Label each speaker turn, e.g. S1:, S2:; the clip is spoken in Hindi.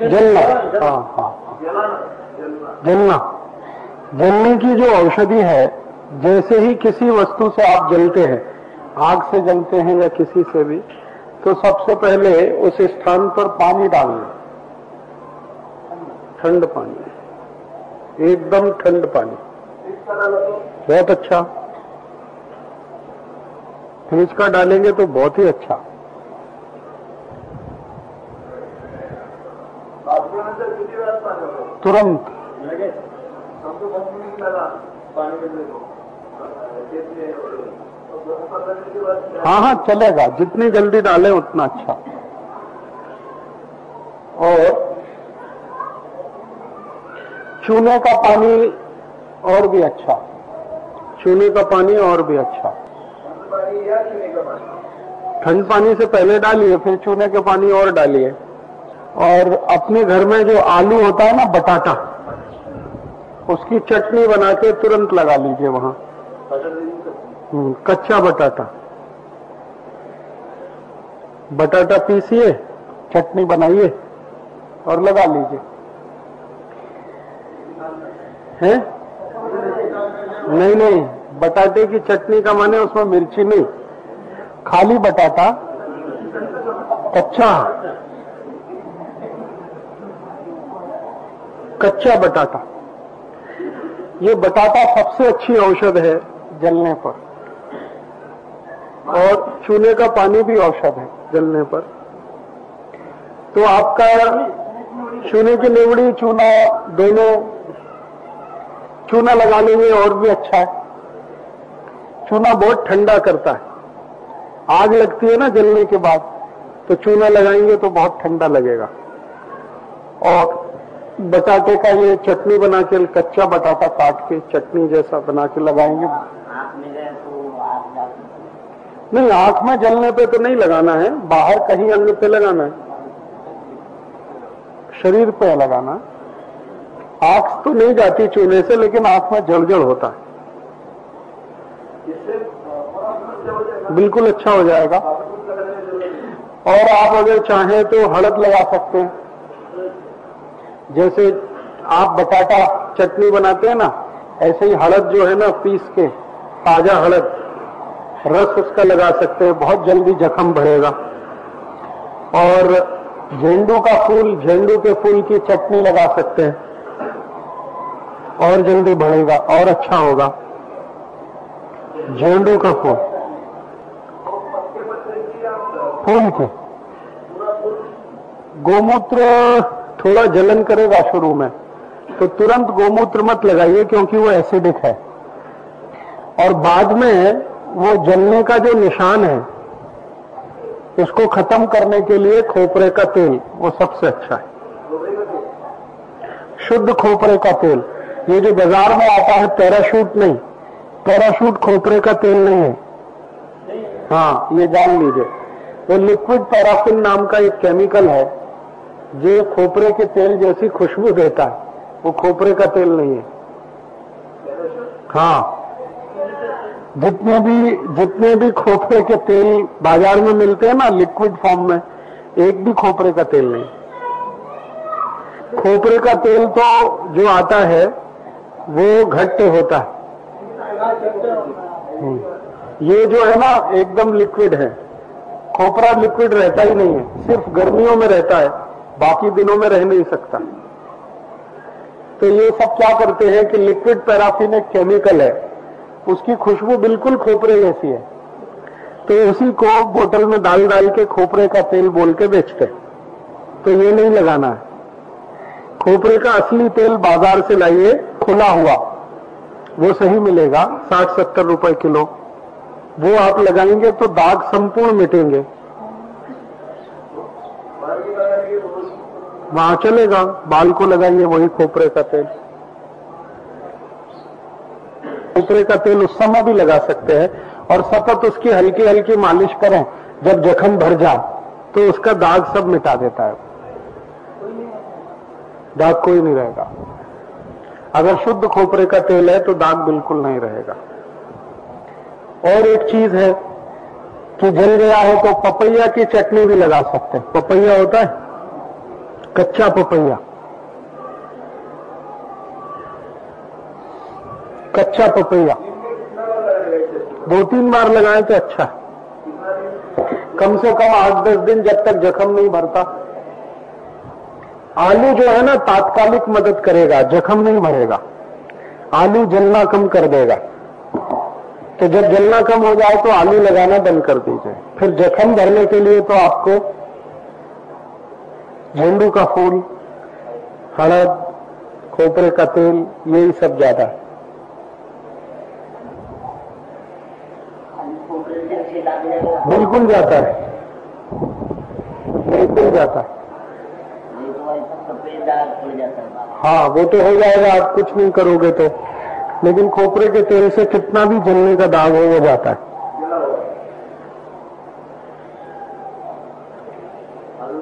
S1: जलना हाँ हाँ। जलना जलने की जो औषधि है, जैसे ही किसी वस्तु से आप जलते हैं, आग से जलते हैं या किसी से भी तो सबसे पहले उस स्थान पर पानी डालना। ठंड पानी। एकदम ठंड पानी। बहुत अच्छा। फ्रिज का डालेंगे तो बहुत ही अच्छा।
S2: बाद
S1: हाँ हाँ चलेगा। जितनी जल्दी डालें उतना अच्छा। और चूने का पानी और भी अच्छा। चूने का पानी और भी अच्छा। ठंड पानी से पहले डालिए फिर चूने के पानी और डालिए। और अपने घर में जो आलू होता है ना बटाटा उसकी चटनी बना के तुरंत लगा लीजिए वहाँ। हम्म, कच्चा बटाटा। बटाटा पीसिए चटनी बनाइए और लगा लीजिए। हैं? नहीं नहीं बटाटे की चटनी का माने उसमें मिर्ची नहीं। खाली बटाटा कच्चा। कच्चा बटाटा। ये बटाटा सबसे अच्छी औषध है जलने पर। और चूने का पानी भी औषध है जलने पर। तो आपका चूने की लेवड़ी चूना दोनों, चूना लगा लेंगे और भी अच्छा है। चूना बहुत ठंडा करता है। आग लगती है ना जलने के बाद तो चूना लगाएँगे तो बहुत ठंडा लगेगा। और बटाटे का ये चटनी बना के, कच्चा बटाटा काट के चटनी जैसा बना के लगाएँगे। नहीं, आँख में जलने पे तो नहीं लगाना है, बाहर कहीं अंग पे लगाना है। शरीर पे लगाना आँख तो नहीं जाती चूने से, लेकिन आँख में जलजल होता है। बिल्कुल अच्छा हो जाएगा। और आप अगर चाहें तो हड़द लगा सकते हैं। जैसे आप बटाटा चटनी बनाते हैं ना, ऐसे ही हड़द जो है ना पीस के, ताज़ा हड़द रस उसका लगा सकते हैं, बहुत जल्दी जख्म बढ़ेगा। और झेंडू का फूल, झेंडू के फूल की चटनी लगा सकते हैं, और जल्दी बढ़ेगा, और अच्छा होगा। झेंडू का फूल। फूल के। गोमूत्र थोड़ा जलन करेगा शुरू में तो तुरंत गोमूत्र मत लगाइए क्योंकि वो एसिडिक है। और बाद में वो जलने का जो निशान है, इसको खत्म करने के लिए खोपरे का तेल, वो सबसे अच्छा है। शुद्ध खोपरे का तेल। ये जो बाज़ार में आता है पैराशूट नहीं पैराशूट खोपरे का तेल नहीं है। हाँ ये जान लीजिए। वो लिक्विड पैराफिन नाम का एक केमिकल है। जो खोपरे के तेल जैसी खुशबू देता है। वो खोपरे का तेल नहीं है। हाँ। जितने भी जितने भी खोपरे के तेल बाज़ार में मिलते हैं ना लिक्विड फॉर्म में, एक भी खोपरे का तेल नहीं। खोपरे का तेल तो जो आता है, वो घट्ट होता है। हम्म। ये जो है ना, एकदम लिक्विड है। खोपरा लिक्विड रहता ही नहीं है। सिर्फ़ गर्मियों में रहता है। बाकी दिनों में रह नहीं सकता। तो ये सब क्या करते हैं कि लिक्विड पैराफिन एक केमिकल है। उसकी खुशबू बिल्कुल खोपरे जैसी है। तो उसी को बोतल में डाल डाल के खोपरे का तेल बोल के बेचते तो ये नहीं लगाना है। खोपरे का असली तेल बाज़ार से लाइए, खुला हुआ। वो सही मिलेगा, साठ सत्तर रुपए किलो। वो आप लगाएँगे तो दाग संपूर्ण मिटेंगे
S2: बाहर की लगाने की ज़रूरत
S1: वहाँ चलेगा, बाल को लगाइए वही खोपरे का तेल। खोपरे का तेल उस समय भी लगा सकते हैं और सतत उसकी हल्की हल्की मालिश करें, जब जख्म भर जाए तो उसका दाग सब मिटा देता है। दाग कोई नहीं रहेगा। अगर शुद्ध खोपरे का तेल है तो दाग बिल्कुल नहीं रहेगा। और एक चीज़ है कि जल गया है तो पपैया की चटनी भी लगा सकते हैं। पपैया होता है? कच्चा पपैया। कच्चा पपैया। दो तीन बार लगाए तो अच्छा कम से कम आठ दस दिन जब तक जख्म नहीं भरता। आलू जो है ना, तात्कालिक मदद करेगा, जख्म नहीं भरेगा। आलू जलना कम कर देगा। तो जब जलना कम हो जाए तो आलू लगाना बंद कर दीजिए। फिर जख्म भरने के लिए तो आपको झंडू का फूल हड़द खोपरे का तेल, यही सब ज़्यादा। है बिल्कुल जाता है। बिल्कुल है
S3: जाता है।
S1: हाँ वो तो हो जाएगा, आप कुछ नहीं करोगे तो। लेकिन खोपरे के तेल से कितना भी जलने का दाग हो, वो जाता है।